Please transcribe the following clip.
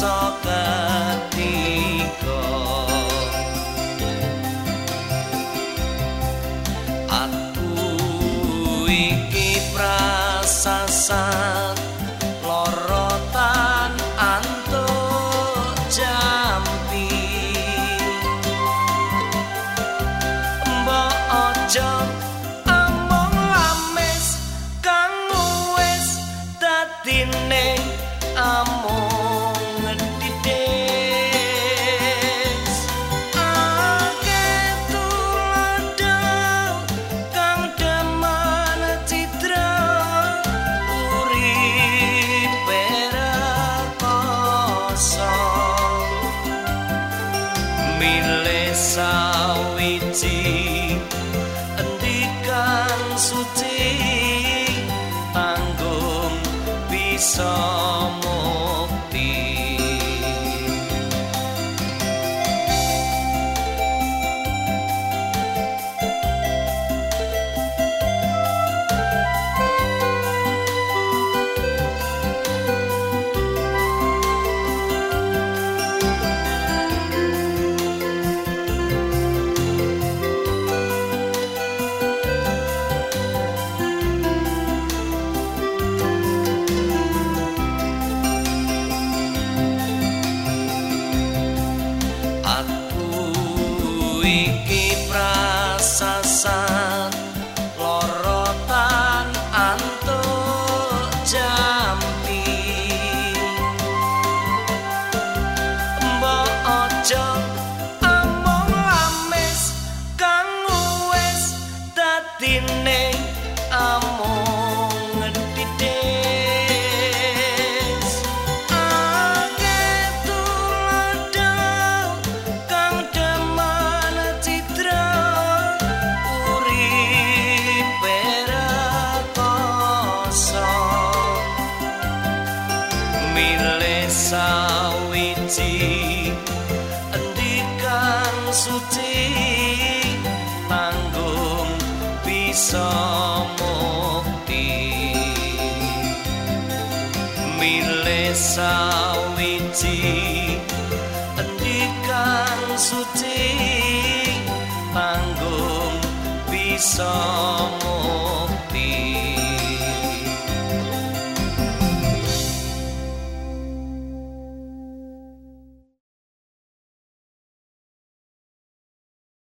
something le sawiji. Endikan suci tanggung bisa sawiji endikan suci tanggung bisa mukti milih sawiji endikan suci tanggung bisa.